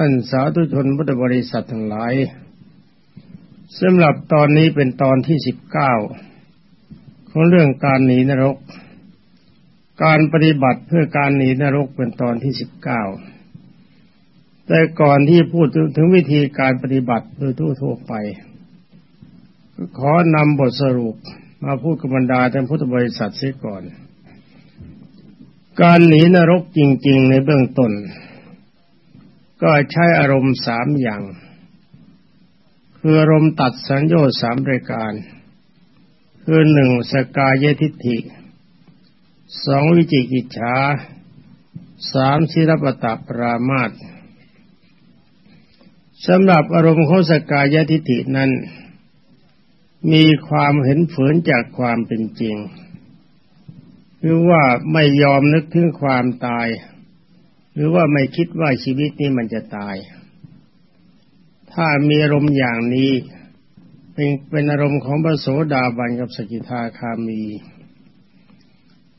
ท่านสาธุชนพุทธบริษัททั้งหลายสำหรับตอนนี้เป็นตอนที่สิบเก้าของเรื่องการหนีนรก การปฏิบัติเพื่อการหนีนรกเป็นตอนที่สิบเก้าแต่ก่อนที่พูดถึงวิธีการปฏิบัติโดยทั่วไป ขอนำบทสรุปมาพูดกับบรรดาท่านพุทธบริษัทเสียก่อน การหนีนรกจริง ๆ ในเบื้องต้น ก็ใช้อารมณ์สามอย่าง คืออารมณ์ตัดสัญญาสามรายการ คือหนึ่งสกายทิฏฐิสองวิจิกิจฉาสามศิรปตปรามาตสำหรับอารมณ์ของสกายทิฏฐินั้น มีความเห็นฝืนจากความเป็นจริง คือว่าไม่ยอมนึกถึงความตาย หรือว่าไม่คิดว่าชีวิตนี้มันจะตาย ถ้ามีอารมณ์อย่างนี้ เป็นเป็นอารมณ์ของพระโสดาบันกับสกิทาคามี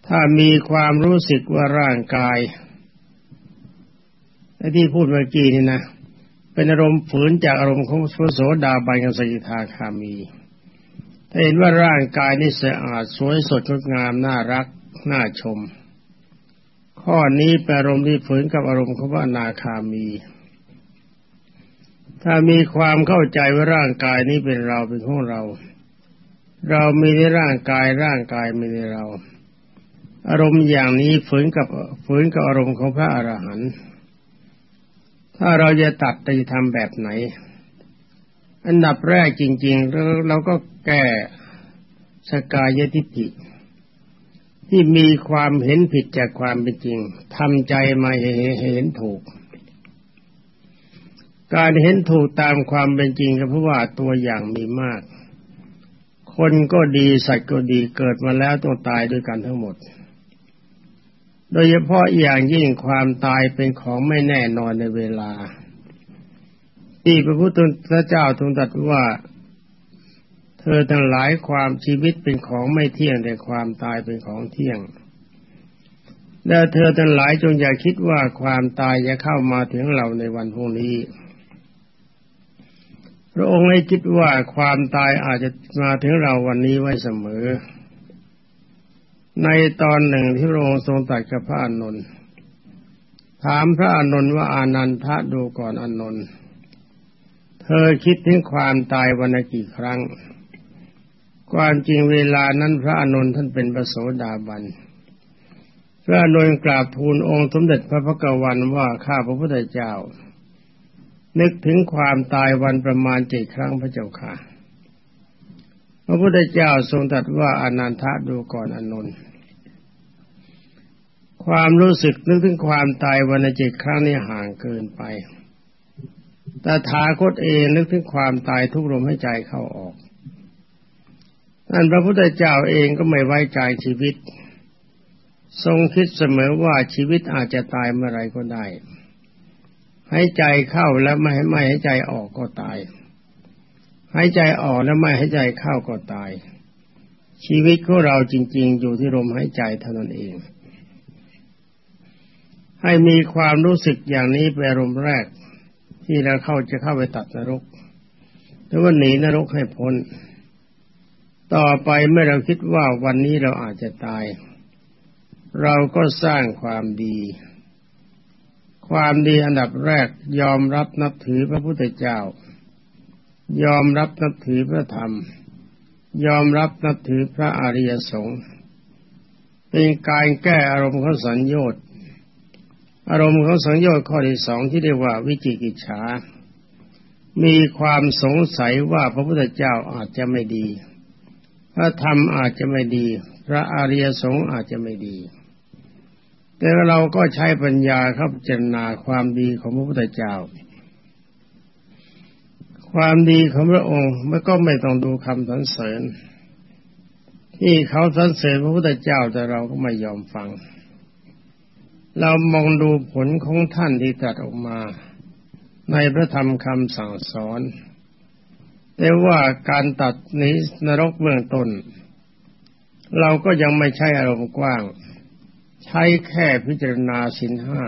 ถ้ามีความรู้สึกว่าร่างกายที่พูดเมื่อกี้นี่นะเป็นอารมณ์ฝืนจากอารมณ์ของพระโสดาบันกับสกิทาคามีถ้าเห็นว่าร่างกายนี่สะอาดสวยสดงดงามน่ารักน่าชม ข้อนี้เป็นอารมณ์ที่ฝืนกับอารมณ์ของพระนาคามี ถ้ามีความเข้าใจว่าร่างกายนี้เป็นเราเป็นของเรา เรามีในร่างกายร่างกายมีในเรา อารมณ์อย่างนี้ฝืนกับฝืนกับอารมณ์ของพระอรหันต์ถ้าเราจะตัดจะทำแบบไหน อันดับแรกจริง ๆ เราก็แก้สกายทิฏฐิ ที่มีความเห็นผิดจากความเป็นจริงทำใจมาเห็นถูก การเห็นถูกตามความเป็นจริงก็เพราะว่าตัวอย่างมีมาก คนก็ดีสัตว์ก็ดีเกิดมาแล้วต้องตายด้วยกันทั้งหมด โดยเฉพาะอย่างยิ่งความตายเป็นของไม่แน่นอนในเวลา ที่พระพุทธเจ้าทรงตรัสว่า อทั้งหลายความชีวิตเป็นของไม่เที่ยงแต่ความตายเป็นของเที่ยงและเธอทั้งหลายจงอย่าคิดว่าความตายจะเข้ามาถึงเราในวันพรุ่งนี้ พระองค์ให้คิดว่าความตายอาจจะมาถึงเราวันนี้ไว้เสมอ ในตอนหนึ่งที่พระองค์ทรงตรัสกับพระอานนท์ถามพระอานนท์ว่าอานันทะดูก่อนอานนท์เธอคิดถึงความตายวันกี่ครั้ง ความจริงเวลานั้นพระอนุนท่านเป็นพระโสดาบัน พระอนุนกราบทูลองค์สมเด็จพระพุทธวันว่าข้าพระพุทธเจ้า นึกถึงความตายวันประมาณเจ็ดครั้งพระเจ้าค่ะ พระพุทธเจ้าทรงตรัสว่าอนันทะดูก่อนอนุนความรู้สึกนึกถึงความตายวันเจ็ดครั้งนี้ห่างเกินไปแต่ทาคตเองนึกถึงความตายทุกลมหายใจเข้าออก ท่นพระพุทธเจ้าเองก็ไม่ไว้ใจชีวิต ทรงคิดเสมอว่าชีวิตอาจจะตายเมื่อไรก็ได้ ให้ใจเข้าแล้วไม่ให้ไม่ให้ใจออกก็ตาย ให้ใจออกแล้วไม่ให้ใจเข้าก็ตาย ชีวิตของเราจริง ๆ อยู่ที่ลมหายใจเท่านั้นเอง ให้มีความรู้สึกอย่างนี้เป็นอารมณ์แรก ที่เราเข้าจะเข้าไปตัดนรกหรือว่าหนีนรกให้พ้น ต่อไปเมื่อเราคิดว่าวันนี้เราอาจจะตาย เราก็สร้างความดี ความดีอันดับแรกยอมรับนับถือพระพุทธเจ้า ยอมรับนับถือพระธรรม ยอมรับนับถือพระอริยสงฆ์เป็นการแก้อารมณ์ของสัญญต์อารมณ์ของสัญญต์ข้อที่สองที่เรียกว่าวิจิกิจฉา มีความสงสัยว่าพระพุทธเจ้าอาจจะไม่ดี พระธรรมอาจจะไม่ดี พระอริยสงฆ์อาจจะไม่ดี แต่เราก็ใช้ปัญญาครับเจรนาความดีของพระพุทธเจ้า ความดีของพระองค์ไม่ก็ไม่ต้องดูคำสรรเสริญ ที่เขาสรรเสริญพระพุทธเจ้าแต่เราก็ไม่ยอมฟัง เรามองดูผลของท่านที่ตรัสออกมา ในพระธรรมคำสั่งสอน แต่ว่าการตัดนี้นรกเบื้องต้น เราก็ยังไม่ใช่อารมณ์กว้าง ใช้แค่พิจารณาสินห้า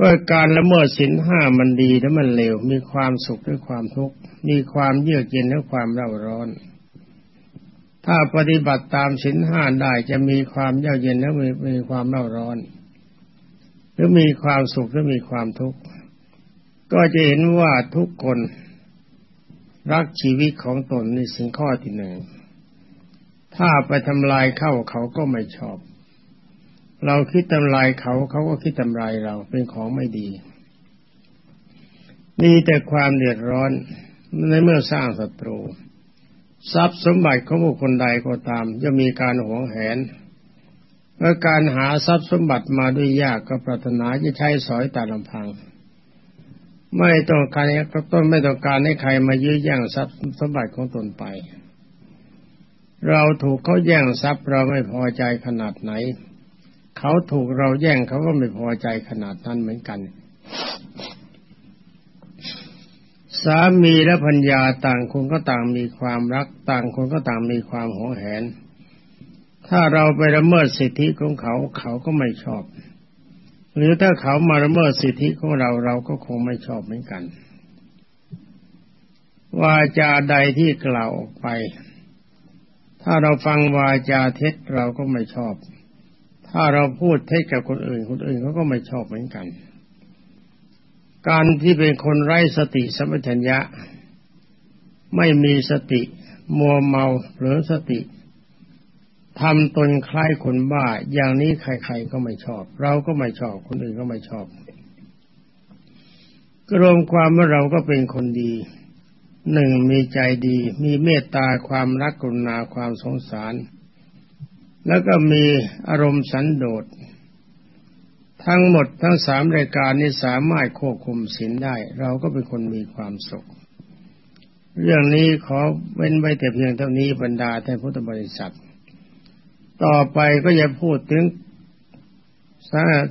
ว่าการละเมิดศีลห้ามันดีและมันเลวมีความสุขด้วยความทุกข์มีความเยือกเย็นและความเร่าร้อน ถ้าปฏิบัติตามศีลห้าได้จะมีความเยือกเย็นและมีมีความเร่าร้อน หรือมีความสุขหรือมีความทุกข์ก็จะเห็นว่าทุกคน รักชีวิตของตนในสิ่งข้อที่หนึ่ง ถ้าไปทำลายเข้าเขาก็ไม่ชอบ เราคิดทำลายเขาเขาก็คิดทำลายเราเป็นของไม่ดี มีแต่ความเดือดร้อนในเมื่อสร้างศัตรู ทรัพย์สมบัติของบุคคลใดก็ตามจะมีการหวงแหนเมื่อการหาทรัพย์สมบัติมาด้วยยากก็ปรารถนาจะใช้สอยแต่ลำพัง ไม่ต้องการก็ต้นไม่ต้องการให้ใครมายื้อแย่งทรัพย์สมบัติของตนไป เราถูกเขาแย่งทรัพย์เราไม่พอใจขนาดไหน เขาถูกเราแย่งเขาก็ไม่พอใจขนาดนั้นเหมือนกัน สามีและพัญญาต่างคนก็ต่างมีความรัก ต่างคนก็ต่างมีความหวงแหน ถ้าเราไปละเมิดสิทธิของเขาเขาก็ไม่ชอบ หรือถ้าเขามาละเมิดสิทธิของเราเราก็คงไม่ชอบเหมือนกันวาจาใดที่กล่าวออกไป ถ้าเราฟังวาจาเท็จเราก็ไม่ชอบ ถ้าเราพูดเท็จกับคนอื่นคนอื่นเขาก็ไม่ชอบเหมือนกัน การที่เป็นคนไร้สติสัมปชัญญะ ไม่มีสติ มัวเมาหรือสติ ทำตนคล้ายคนบ้า อย่างนี้ใครๆก็ไม่ชอบ เราก็ไม่ชอบคนอื่นก็ไม่ชอบรวมความว่าเราก็เป็นคนดี หนึ่งมีใจดี มีเมตตาความรักกรุณาความสงสาร แล้วก็มีอารมณ์สันโดษทั้งหมดทั้งสามรายการนี้สามารถควบคุมศีลได้ เราก็เป็นคนมีความสุข เรื่องนี้ขอเว้นไว้แต่เพียงเท่านี้บรรดาท่านพุทธบริษัท ต่อไปก็จะพูดถึง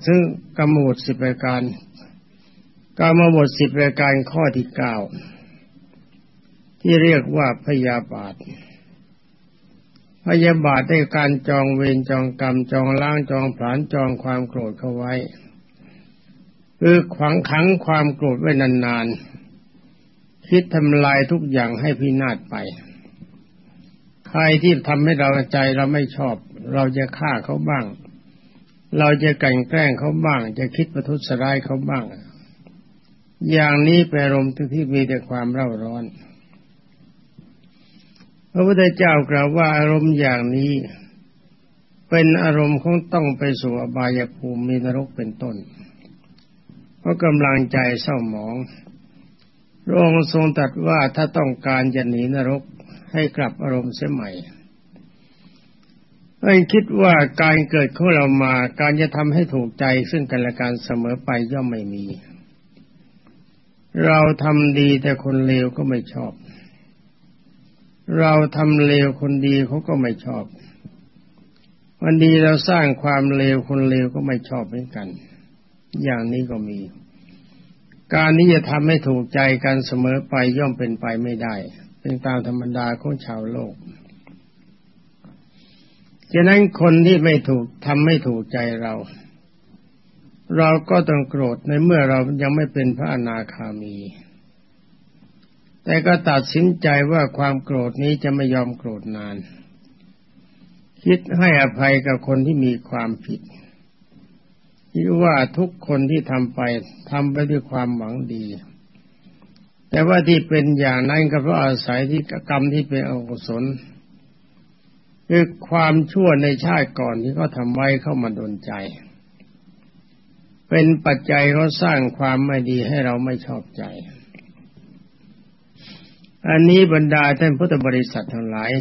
ซึ่งกำหนดสิบรายการกรรมบทสิบรายการข้อที่เก้าที่เรียกว่าพยาบาท พยาบาทได้การจองเวรจองกรรมจองล้างจองผลานจองความโกรธเข้าไว้คือขวางขังความโกรธไว้นานๆคิดทำลายทุกอย่างให้พินาศไป ใครที่ทำให้เราใจเราไม่ชอบ เราจะฆ่าเขาบ้าง เราจะกันแกล้งเขาบ้าง จะคิดประทุษร้ายเขาบ้าง อย่างนี้เป็นอารมณ์ที่มีแต่ความเร่าร้อน พระพุทธเจ้ากล่าวว่าอารมณ์อย่างนี้ เป็นอารมณ์ของต้องไปสู่อบายภูมิมีนรกเป็นต้น เพราะกำลังใจเศร้าหมองพระองค์ทรงตรัสว่าถ้าต้องการจะหนีนรก ให้กลับอารมณ์เสียใหม่ไม่คิดว่าการเกิดของเรามาการจะทำให้ถูกใจซึ่งกันและกันเสมอไปย่อมไม่มี เราทำดีแต่คนเลวก็ไม่ชอบ เราทำเลวคนดีเขาก็ไม่ชอบ วันดีเราสร้างความเลวคนเลวก็ไม่ชอบเหมือนกัน อย่างนี้ก็มี การนี้จะทำให้ถูกใจกันเสมอไปย่อมเป็นไปไม่ได้ เป็นตามธรรมดาของชาวโลกฉะนั้นคนที่ไม่ถูกทำไม่ถูกใจเรา เราก็ต้องโกรธในเมื่อเรายังไม่เป็นพระอนาคามี แต่ก็ตัดสินใจว่าความโกรธนี้จะไม่ยอมโกรธนาน คิดให้อภัยกับคนที่มีความผิดคิดว่าทุกคนที่ทำไปทำไปด้วยความหวังดี แต่ว่าที่เป็นอย่างนั้นก็เพราะอาศัยที่กรรมที่เป็นอกุศลคือความชั่วในชาติก่อนที่เขาทำไว้เข้ามาโดนใจ เป็นปัจจัยเขาสร้างความไม่ดีให้เราไม่ชอบใจ อันนี้บรรดาท่านพุทธบริษัททั้งหลาย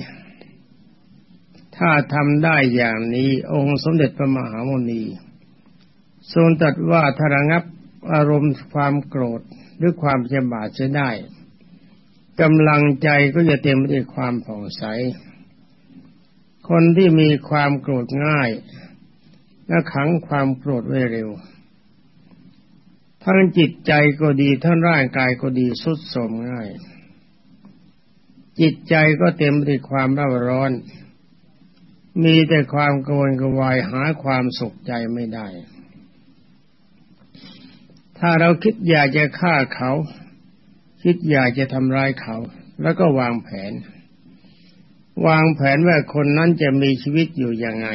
ถ้าทำได้อย่างนี้องค์สมเด็จพระมหาโมนี ทรงตรัสว่าถ้าระงับอารมณ์ความโกรธ หรือความเจ็บาดจะได้กำลังใจก็จะเต็มไปด้วยความผ่องใส คนที่มีความโกรธง่ายและขังความโกรธไว้เร็ว ทั้งจิตใจก็ดีทั้งร่างกายก็ดีสุดโทมง่าย จิตใจก็เต็มไปด้วยความร้อนร้อน มีแต่ความกวนกวายหาความสุขใจไม่ได้ ถ้าเราคิดอยากจะฆ่าเขา คิดอยากจะทำร้ายเขา แล้วก็วางแผน วางแผนว่าคนนั้นจะมีชีวิตอยู่ยังไง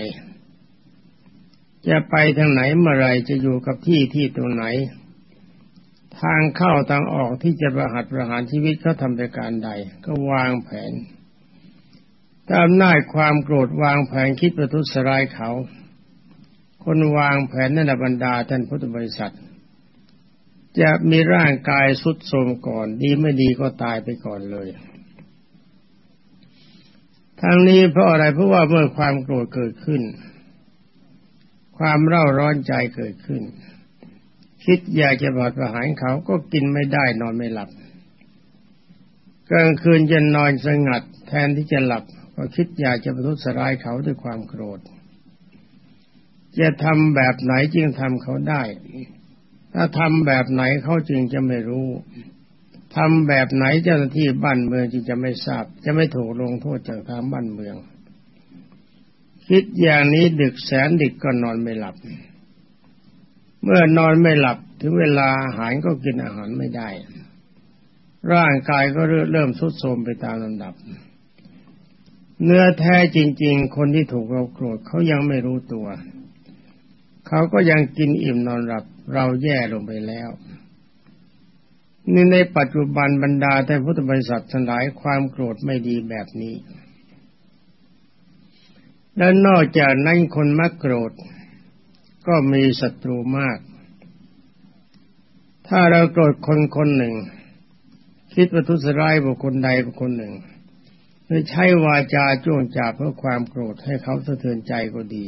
จะไปทางไหนเมื่อไรจะอยู่กับที่ที่ตรงไหน ทางเข้าทางออกที่จะประหัตประหารชีวิตเขาทำไปการใด ก็วางแผนถ้าอำนาจความโกรธวางแผนคิดประทุษร้ายเขา คนวางแผนนั่นบรรดาท่านพุทธบริษัท จะมีร่างกายสุดโทรมก่อน ดีไม่ดีก็ตายไปก่อนเลยทางนี้เพราะอะไรเพราะว่าเมื่อความโกรธเกิดขึ้น ความเร่าร้อนใจเกิดขึ้น คิดอยากจะบาดประหารเขาก็กินไม่ได้นอนไม่หลับกลางคืนจะนอนสงัด แทนที่จะหลับ ก็คิดอยากจะประทุษร้ายเขาด้วยความโกรธ จะทำแบบไหนจึงทำเขาได้ ถ้าทำแบบไหนเขาจึงจะไม่รู้ทำแบบไหนเจ้าหน้าที่บ้านเมืองจึงจะไม่ทราบ จะไม่ถูกลงโทษจากทางบ้านเมือง คิดอย่างนี้ดึกแสนดึกก็นอนไม่หลับ เมื่อนอนไม่หลับถึงเวลาอาหารก็กินอาหารไม่ได้ ร่างกายก็เริ่มทรุดโทรมไปตามลำดับ เนื้อแท้จริง ๆ คนที่ถูกเราโกรธเขายังไม่รู้ตัว เขาก็ยังกินอิ่มนอนหลับเราแย่ลงไปแล้วนี่ในปัจจุบันบรรดาแต่พุทธบริษัททั้งหลายความโกรธไม่ดีแบบนี้ และนอกจากนั้นคนมักโกรธ ก็มีศัตรูมาก ถ้าเราโกรธคนคนหนึ่ง คิดว่าทุสร้ายบุคคลใดบุคคลหนึ่งหรือใช้วาจาจ้วงจับเพื่อความโกรธให้เขาสะเทือนใจก็ดี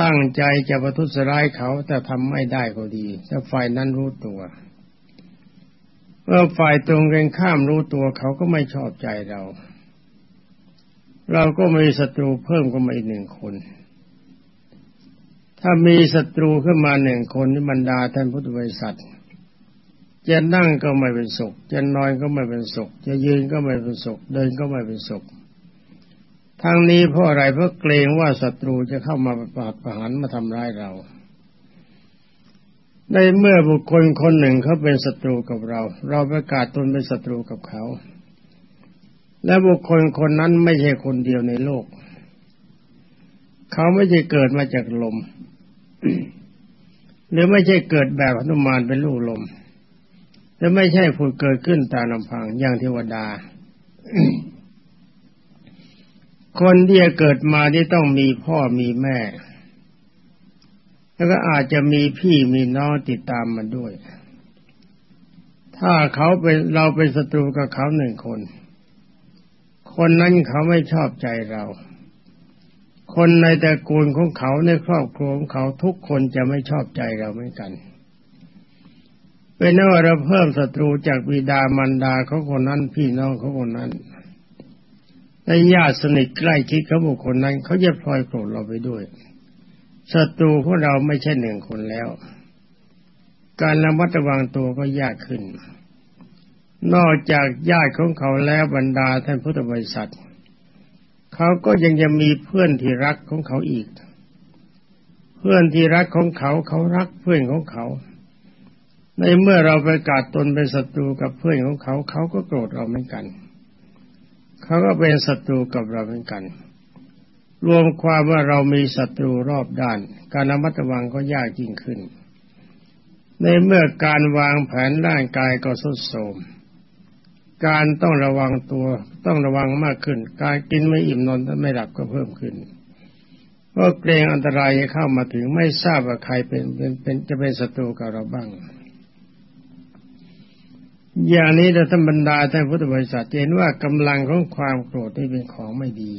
ตั้งใจจะประทุษร้ายเขาแต่ทำไม่ได้ก็ดีถ้าฝ่ายนั้นรู้ตัวเมื่อฝ่ายตรงกันข้ามรู้ตัวเขาก็ไม่ชอบใจเรา เราก็มีศัตรูเพิ่มก็มาอีกหนึ่งคน ถ้ามีศัตรูขึ้นมาหนึ่งคนนี่บรรดาท่านพุทธบริษัทจะนั่งก็ไม่เป็นสุข จะนอนก็ไม่เป็นสุข จะยืนก็ไม่เป็นสุข เดินก็ไม่เป็นสุข ทั้งนี้เพราะอะไรเพราะเกรงว่าศัตรูจะเข้ามาปราบประหารมาทำร้ายเรา ในเมื่อบุคคลคนหนึ่งเขาเป็นศัตรูกับเรา เราประกาศตนเป็นศัตรูกับเขา และบุคคลคนนั้นไม่ใช่คนเดียวในโลก เขาไม่ใช่เกิดมาจากลม หรือไม่ใช่เกิดแบบหนุมานเป็นลูกลมแต่ไม่ใช่ผุดเกิดขึ้นตามลำพังอย่างเทวดา คนที่จะเกิดมาที่ต้องมีพ่อมีแม่ แล้วก็อาจจะมีพี่มีน้องติดตามมาด้วย ถ้าเขาเป็นเราเป็นศัตรูกับเขาหนึ่งคน คนนั้นเขาไม่ชอบใจเรา คนในตระกูลของเขาในครอบครัวของเขาทุกคนจะไม่ชอบใจเราเหมือนกัน เป็นว่าเราเพิ่มศัตรูจากบิดามารดาเขาคนนั้นพี่น้องเขาคนนั้น ในญาติสนิทใกล้ชิดเขาบุคคลนั้นเขาจะพลอยโกรธเราไปด้วยศัตรูของเราไม่ใช่หนึ่งคนแล้ว การระมัดระวังตัวก็ยากขึ้น นอกจากญาติของเขาแล้วบรรดาท่านพุทธบริษัทเขาก็ยังจะมีเพื่อนที่รักของเขาอีก เพื่อนที่รักของเขาเขารักเพื่อนของเขา ในเมื่อเราประกาศตนเป็นศัตรูกับเพื่อนของเขาเขาก็โกรธเราเหมือนกัน เขาก็เป็นศัตรูกับเราเหมือนกัน รวมความว่าเรามีศัตรูรอบด้าน การระมัดระวังก็ยากยิ่งขึ้น ในเมื่อการวางแผนร่างกายก็สุดโทมการต้องระวังตัวต้องระวังมากขึ้น การกินไม่อิ่มนอนไม่หลับก็เพิ่มขึ้นเพราะเกรงอันตรายจะเข้ามาถึงไม่ทราบว่าใครเป็นเป็นเป็นจะเป็นศัตรูกับเราบ้าง อย่างนี้เราท่านบรรดาท่านพุทธบริษัทเห็นว่ากำลังของความโกรธที่เป็นของไม่ดี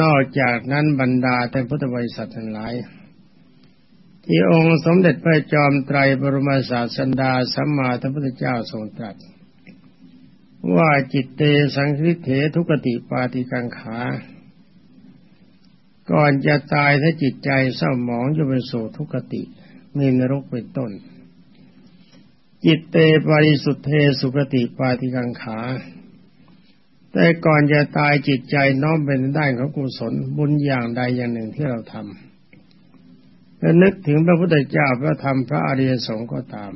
นอกจากนั้นบรรดาท่านพุทธบริษัททั้งหลายที่องค์สมเด็จพระจอมไตรบรมศาสดาสัมมาสัมพุทธเจ้าทรงตรัส ว่าจิตเตสังคิเถทุกติปาติกังขา ก่อนจะตายถ้าจิตใจเศร้าหมองจะเป็นโสทุกติมีนรกเป็นต้น จิตเตปาริสุทธเทสุกติปาติกังขา แต่ก่อนจะตายจิตใจน้อมเป็นด้านของกุศลบุญอย่างใดอย่างหนึ่งที่เราทำและนึกถึงพระพุทธเจ้าพระธรรมพระอริยสงฆ์ก็ตาม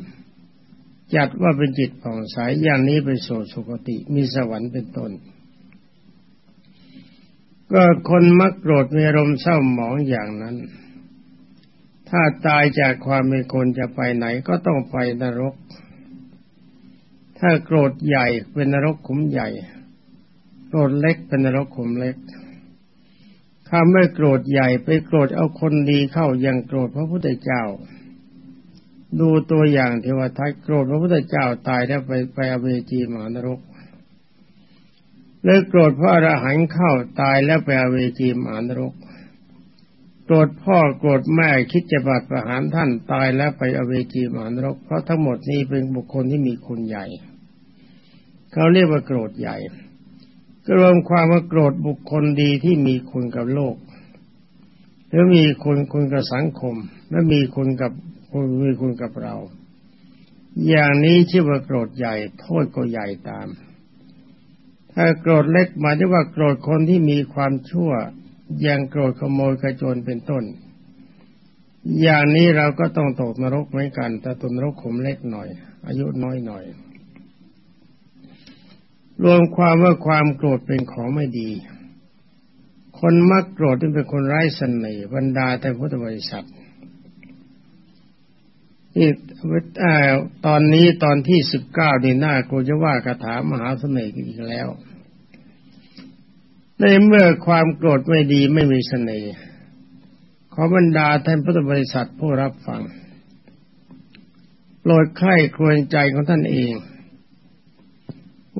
จัดว่าเป็นจิตผ่องใสอย่างนี้ไปสู่สุคติมีสวรรค์เป็นต้น ก็คนมักโกรธมีอารมณ์เศร้าหมองอย่างนั้น ถ้าตายจากความเป็นคนจะไปไหนก็ต้องไปนรก ถ้าโกรธใหญ่เป็นนรกขุมใหญ่ โกรธเล็กเป็นนรกขุมเล็กถ้าไม่โกรธใหญ่ไปโกรธเอาคนดีเข้ายังโกรธพระพุทธเจ้า ดูตัวอย่างเทวทัตโกรธพระพุทธเจ้าตายแล้วไปไปอเวจีมหานรกเลยโกรธพระอรหันต์เข้าตายแล้วไปอเวจีมหานรก โกรธพ่อโกรธแม่คิดจะบัดประหารท่านตายแล้วไปอเวจีมหานรก เพราะทั้งหมดนี้เป็นบุคคลที่มีคุณใหญ่ เขาเรียกว่าโกรธใหญ่ก็รวมความว่าโกรธบุคคลดีที่มีคุณกับโลกหรือมีคุณคุณกับสังคม และมีคุณกับคุณมีคุณกับเรา อย่างนี้ชื่อว่าโกรธใหญ่ โทษก็ใหญ่ตาม ถ้าโกรธเล็กหมายถึงว่าโกรธคนที่มีความชั่ว ย่างโกรธขโมยกระโจนเป็นต้น อย่างนี้เราก็ต้องตกนรกเหมือนกัน แต่ตกนรกขมเล็กหน่อย อายุน้อยหน่อย รวมความว่าความโกรธเป็นของไม่ดี คนมักโกรธที่เป็นคนไร้เสน่ห์บรรดาแต่พุทธบริษัทที่ตอนนี้ตอนที่สิบเก้าดีหน้ากูจะว่าคาถามหาเสน่ห์อีกแล้ว ในเมื่อความโกรธไม่ดีไม่มีเสน่ห์ขอบรรดาท่านพุทธบริษัทผู้รับฟังโปรดไข้ควรใจของท่านเอง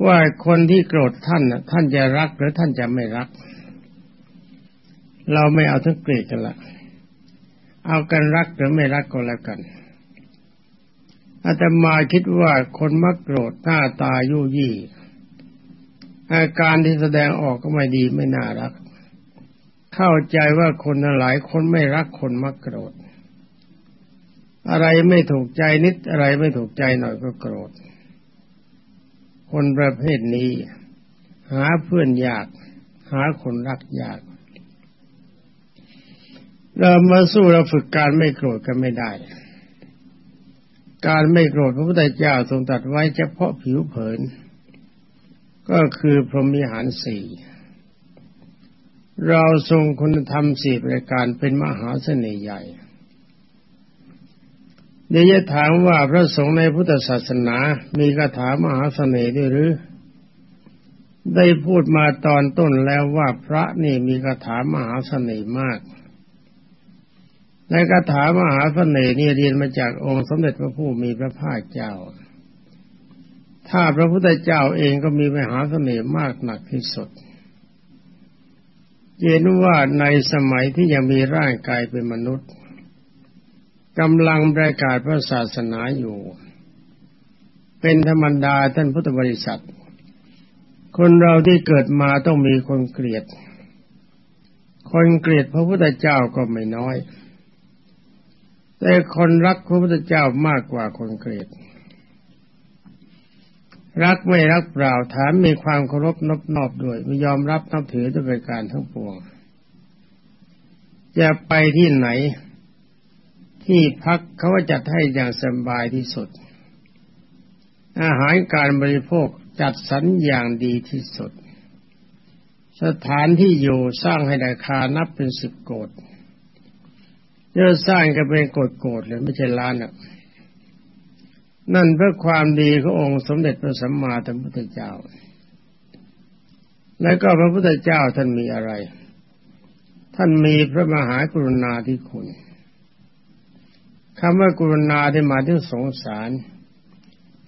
ว่าคนที่โกรธท่านท่านจะรักหรือท่านจะไม่รัก เราไม่เอาทั้งเกลียดกันละเอากันรักหรือไม่รักก็แล้วกันอาตมาคิดว่าคนมักโกรธหน้าตายุ่ยี่ อาการที่แสดงออกก็ไม่ดีไม่น่ารัก เข้าใจว่าคนหลายคนไม่รักคนมักโกรธ อะไรไม่ถูกใจนิดอะไรไม่ถูกใจหน่อยก็โกรธ คนประเภทนี้ หาเพื่อนยาก หาคนรักยากเรามาสู้เราฝึกการไม่โกรธกันไม่ได้ การไม่โกรธพระพุทธเจ้าทรงตัดไว้เฉพาะผิวเผิน ก็คือพรหมิหารสี่เราทรงคุณธรรมสี่ประการเป็นมหาเสน่ห์ใหญ่เดี๋ยวจะถามว่าพระสงฆ์ในพุทธศาสนา มีคาถามหาเสน่ห์ด้วยหรือ ได้พูดมาตอนต้นแล้วว่าพระนี่มีคาถามหาเสน่ห์มาก ในคาถามหาเสน่ห์นี่เรียนมาจากองค์สมเด็จพระผู้มีพระภาคเจ้า ถ้าพระพุทธเจ้าเองก็มีมหาเสน่ห์มากหนักที่สุดเห็นว่าในสมัยที่ยังมีร่างกายเป็นมนุษย์กำลังประกาศพระศาสนาอยู่ เป็นธรรมดาท่านพุทธบริษัท คนเราที่เกิดมาต้องมีคนเกลียด คนเกลียดพระพุทธเจ้าก็ไม่น้อย แต่คนรักพระพุทธเจ้ามากกว่าคนเกลียด รักไม่รักเปล่าถามมีความเคารพนบนอบด้วยไม่ยอมรับนับถือด้วยการทั้งปวง จะไปที่ไหน ที่พักเขาจัดให้อย่างสบายที่สุด อาหารการบริโภคจัดสรรอย่างดีที่สุด สถานที่อยู่สร้างให้ราคานับเป็นสิบโกดเยอะสร้างก็เป็นโกดโกดเลยไม่ใช่ล้านอะ นั่นเพื่อความดีขององค์สมเด็จพระสัมมาสัมพุทธเจ้า แล้วก็พระพุทธเจ้าท่านมีอะไร ท่านมีพระมหากรุณาธิคุณคำว่ากรุณาได้มาถึงสงสาร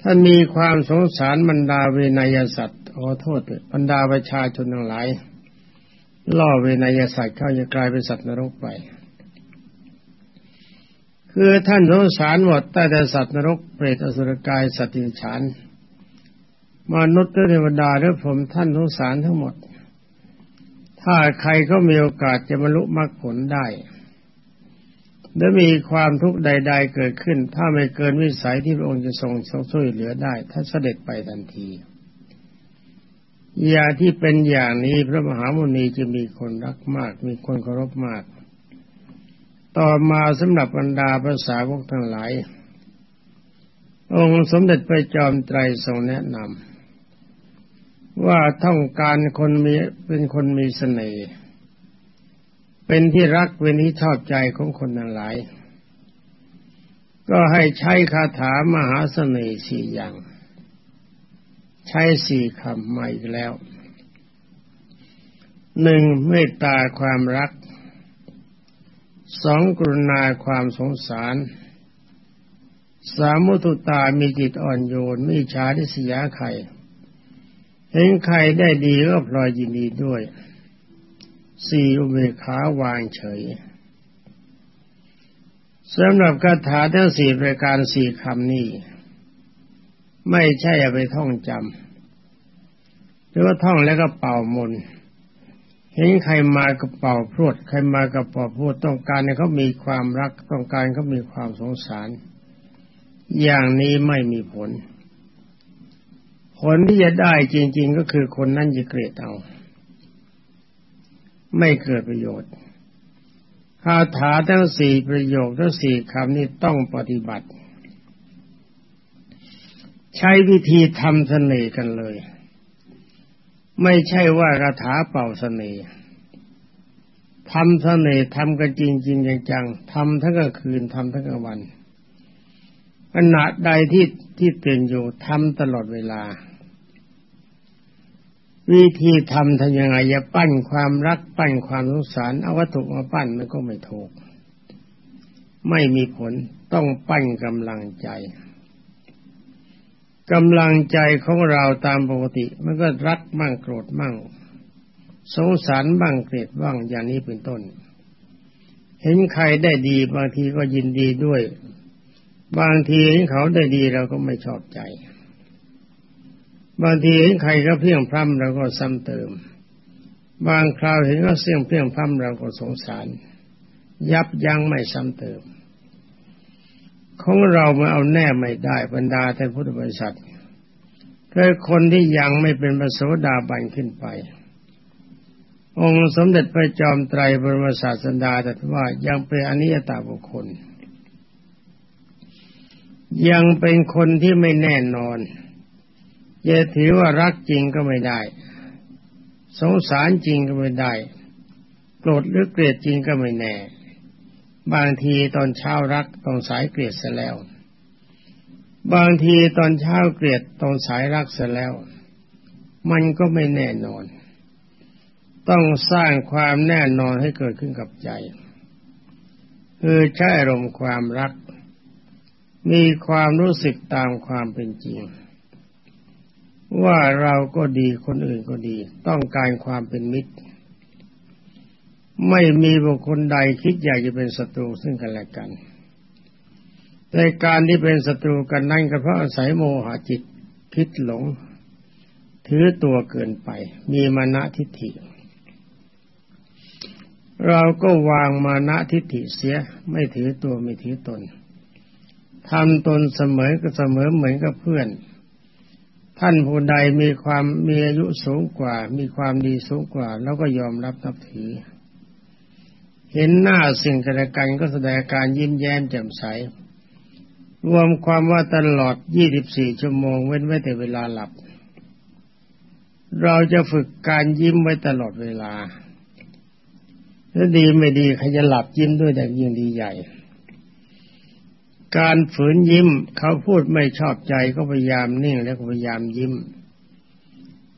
ท่านมีความสงสารบรรดาเวนยสัตว์ขอโทษบรรดาประชาชนทั้งหลายล่อเวนยสัตว์เข้าจะกลายเป็นสัตว์นรกไป คือท่านสงสารหมดแต่แต่สัตว์นรกเปรตอสุรกายสัตว์ิฉานมนุษย์เทวดาหรือผมท่านสงสารทั้งหมด ถ้าใครก็มีโอกาสจะบรรลุมรรคผลได้และมีความทุกข์ใด ๆ เกิดขึ้น ถ้าไม่เกินวิสัยที่พระองค์จะทรงช่วยเหลือได้ท่านเสด็จไปทันทีอย่าที่เป็นอย่างนี้พระมหามุนีจะมีคนรักมาก มีคนเคารพมาก ต่อมาสำหรับบรรดาภาษาวกทั้งหลาย องค์สมเด็จพระจอมไตรทรงแนะนำว่าต้องการคนมีเป็นคนมีเสน่ห์เป็นที่รักเป็นที่ชอบใจของคนทั้งหลาย ก็ให้ใช้คาถามหาเสน่ห์สี่อย่าง ใช้สี่คำใหม่แล้วหนึ่งเมตตาความรัก สองกรุณาความสงสาร สามมุตุตามีจิตอ่อนโยนม่ชาทิสยาใครเห็นใครได้ดีก็พลอยยินดีด้วย สี่อุเบกขาวางเฉยสำหรับคาถาทั้งสี่ประการสี่คำนี้ ไม่ใช่ไปท่องจำหรือว่าท่องแล้วก็เป่ามน เห็นใครมากระเป๋าพรวดใครมากระเป๋าพรวดต้องการให้เขามีความรักต้องการเขามีความสงสาร อย่างนี้ไม่มีผล ผลที่จะได้จริง ๆ ก็คือคนนั้นจะเกลียดเอา ไม่เกิดประโยชน์คาถาทั้งสี่ประโยคทั้งสี่คำนี้ต้องปฏิบัติ ใช้วิธีทำเสน่ห์กันเลย ไม่ใช่ว่าคาถาเป่าเสน่ห์ทำเสน่ห์ทำกันจริงจริงจังๆทำทั้งกลางคืนทำทั้งกลางวันขณะใดที่ที่ตื่นอยู่ทำตลอดเวลา วิธีทำทำยังไงอย่าปั้นความรักปั้นความสงสารเอาวัตถุมาปั้นมันก็ไม่ถูก ไม่มีผลต้องปั้นกำลังใจ กำลังใจของเราตามปกติ มันก็รักมั่งโกรธมั่ง สงสารบ้างเกลียดบ้างอย่างนี้เป็นต้น เห็นใครได้ดีบางทีก็ยินดีด้วย บางทีเห็นเขาได้ดีเราก็ไม่ชอบใจ บางทีเห็นใครก็เพียงพร่ำเราก็ซ้ำเติม บางคราวเห็นก็เสี่ยงเพียงพร่ำเราก็สงสาร ยับยั้งไม่ซ้ำเติม ของเรามาเอาแน่ไม่ได้บรรดาแต่พุทธบริษัทคือคนที่ยังไม่เป็นพระโสดาบันขึ้นไป องค์สมเด็จพระจอมไตรบรมศาสดาตรัสว่ายังเป็นอนิยตาบุคคล ยังเป็นคนที่ไม่แน่นอนจะถือว่ารักจริงก็ไม่ได้ สงสารจริงก็ไม่ได้โกรธหรือเกลียดจริงก็ไม่แน่ บางทีตอนเช้ารักตอนสายเกลียดเสียแล้ว บางทีตอนเช้าเกลียดตอนสายรักเสียแล้ว มันก็ไม่แน่นอน ต้องสร้างความแน่นอนให้เกิดขึ้นกับใจ คือใช้อารมณ์ความรัก มีความรู้สึกตามความเป็นจริง ว่าเราก็ดีคนอื่นก็ดี ต้องการความเป็นมิตร ไม่มีบุคคลใดคิดอยากจะเป็นศัตรูซึ่งกันและกันแต่การที่เป็นศัตรูกันนั่นก็เพราะอาศัยโมหะจิตคิดหลง ถือตัวเกินไป มีมานะทิฏฐิ เราก็วางมานะทิฏฐิเสีย ไม่ถือตัวไม่ถือตนทำตนเสมอก็เสมอเหมือนกับเพื่อน ท่านผู้ใดมีความมีอายุสูงกว่า มีความดีสูงกว่า แล้วก็ยอมรับนับถือ เห็นหน้าสิ่งกระกันก็แสดงการยิ้มแย้มแจ่มใส รวมความว่าตลอด 24 ชั่วโมงเว้นไว้แต่เวลาหลับ เราจะฝึกการยิ้มไว้ตลอดเวลาถ้าดีไม่ดีใครจะหลับยิ้มด้วยแต่ยิ่งดีใหญ่ การฝืนยิ้มเขาพูดไม่ชอบใจก็พยายามนิ่งแล้วก็พยายามยิ้ม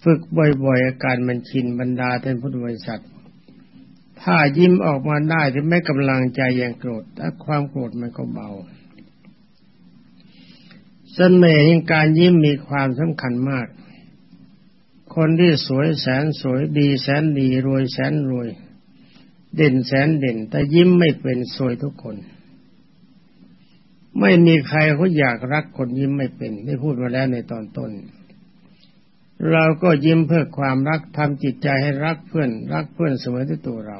ฝึกบ่อยๆอาการมันชินบรรดาท่านพุทธบริษัท ถ้ายิ้มออกมาได้ถึงแม้กำลังใจยังโกรธแต่ความโกรธมันก็เบาเสน่ห์แห่งการยิ้มมีความสำคัญมาก คนที่สวยแสนสวยดีแสนดีรวยแสนรวย เด่นแสนเด่น แต่ยิ้มไม่เป็นสวยทุกคน ไม่มีใครเขาอยากรักคนยิ้มไม่เป็น ได้พูดมาแล้วในตอนต้น เราก็ยิ้มเพื่อความรักทำจิตใจให้รักเพื่อน รักเพื่อนเสมอที่ตัวเรา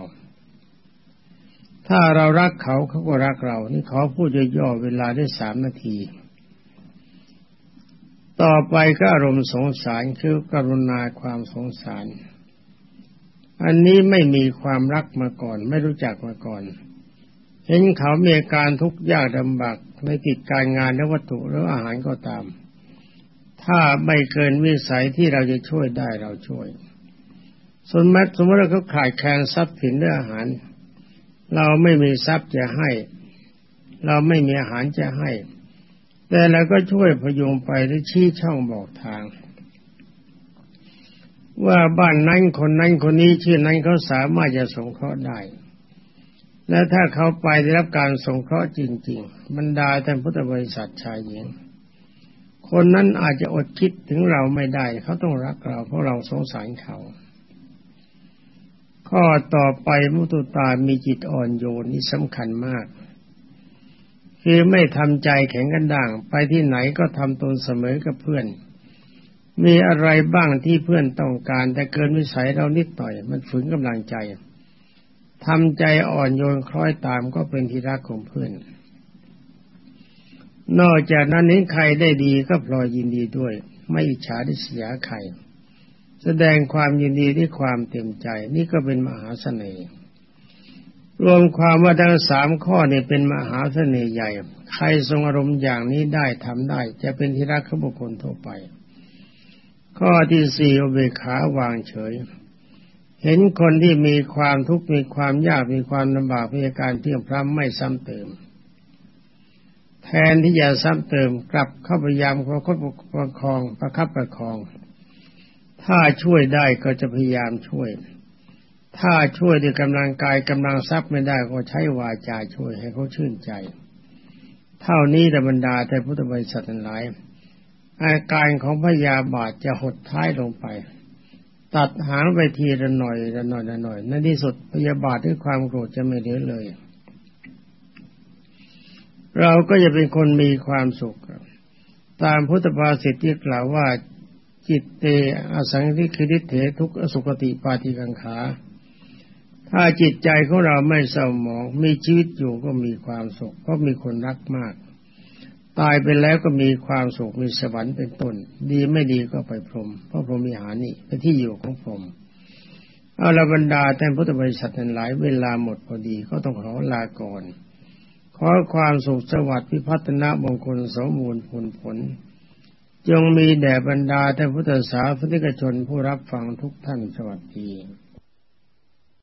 ถ้าเรารักเขาเขาก็รักเรา นี่ขอพูดย่อๆเวลาได้สามนาที ต่อไปก็อารมณ์สงสารคือกรุณาความสงสาร อันนี้ไม่มีความรักมาก่อน ไม่รู้จักมาก่อน เห็นเขามีอาการทุกข์ยากลำบากในกิจการงานและวัตถุหรืออาหารก็ตาม ถ้าไม่เกินวิสัยที่เราจะช่วยได้เราช่วยสมมติสมมติเราเขาขาดแคลนทรัพย์สินด้วยอาหาร เราไม่มีทรัพย์จะให้ เราไม่มีอาหารจะให้ แต่เราก็ช่วยพยุงไปหรือชี้ช่องบอกทาง ว่าบ้านนั้นคนนั้นคนนี้ชื่อนั้นเขาสามารถจะสงเคราะห์ได้และถ้าเขาไปได้รับการสงเคราะห์จริง ๆ บรรดาท่านพุทธบริษัทชายหญิง คนนั้นอาจจะอดคิดถึงเราไม่ได้ เขาต้องรักเรา เพราะเราสงสารเขา ข้อต่อไปมุตุตามีจิตอ่อนโยนนี่สำคัญมาก คือไม่ทำใจแข็งกันด่าง ไปที่ไหนก็ทำตนเสมอกับเพื่อน มีอะไรบ้างที่เพื่อนต้องการ แต่เกินวิสัยเรานิดหน่อย มันฝืนกำลังใจทำใจอ่อนโยนคล้อยตามก็เป็นที่รักของเพื่อน นอกจากนั้นนี้ใครได้ดีก็พลอยยินดีด้วย ไม่อิจฉาดิษยาใคร แสดงความยินดีด้วยความเต็มใจ นี่ก็เป็นมหาเสน่ห์รวมความว่าทั้งสามข้อนี่เป็นมหาเสน่ห์ใหญ่ ใครทรงอารมณ์อย่างนี้ได้ทำได้ จะเป็นที่รักของบุคคลทั่วไป ข้อที่สี่อเบขาวางเฉย เห็นคนที่มีความทุกข์มีความยากมีความลำบากมีอาการเที่ยงพร้ำไม่ซ้ำเติม แทนที่จะซ้ำเติมกลับเข้าพยายามประคับประคองประคับประคอง ถ้าช่วยได้ก็จะพยายามช่วย ถ้าช่วยด้วยกำลังกายกำลังทรัพย์ไม่ได้ก็ใช้วาจาช่วยให้เขาชื่นใจ เท่านี้ธรรมดาแต่พุทธบริษัทหลาย อาการของพยาบาทจะหดท้ายลงไป ตัดหางไปทีละหน่อยละหน่อยละหน่อยในที่สุดพยาบาทด้วยความโกรธจะไม่เหลือเลย เราก็จะเป็นคนมีความสุข ตามพุทธภาษิตที่กล่าวว่าจิตเตอสังทิคิริเถทุกอสุกติปาติกังขา ถ้าจิตใจของเราไม่เศร้าหมอง มีชีวิตอยู่ก็มีความสุข เพราะมีคนรักมาก ตายไปแล้วก็มีความสุขมีสวรรค์เป็นต้น ดีไม่ดีก็ไปพรหมเพราะพรหมมีหานี่เป็นที่อยู่ของพรหมเอาละบรรดาท่านพุทธบริษัททั้งหลายเวลาหมดพอดีก็ต้องขอลาก่อน ขอความสุขสวัสดิ์พิพัฒนามงคลสมบูรณ์ผลผล จงมีแด่บรรดาท่านพุทธศาสนิกชนผู้รับฟังทุกท่านสวัสดี